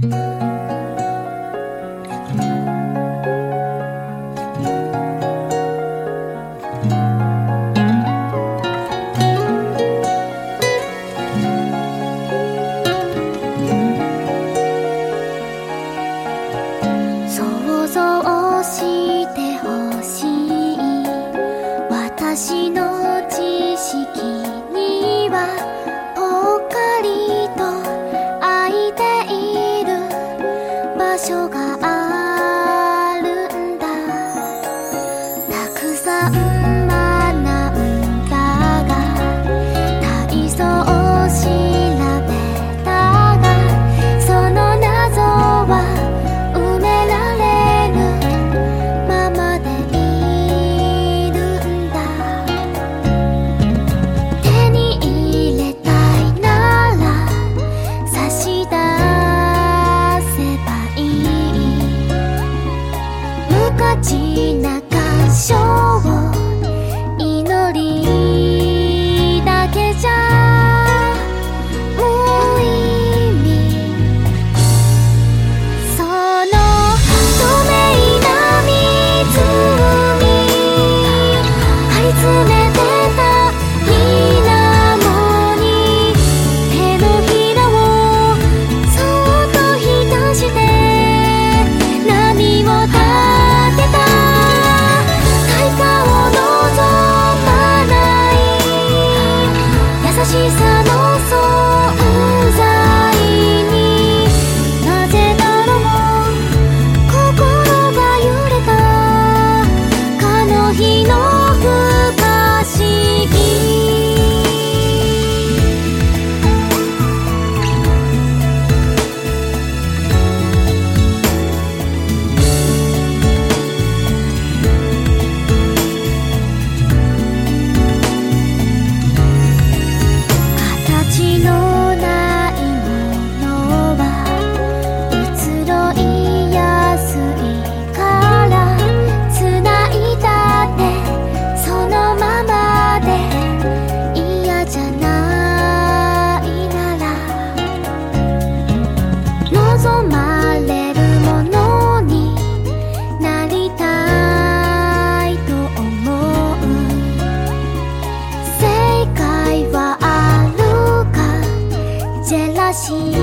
Música 街中日の不可思議。see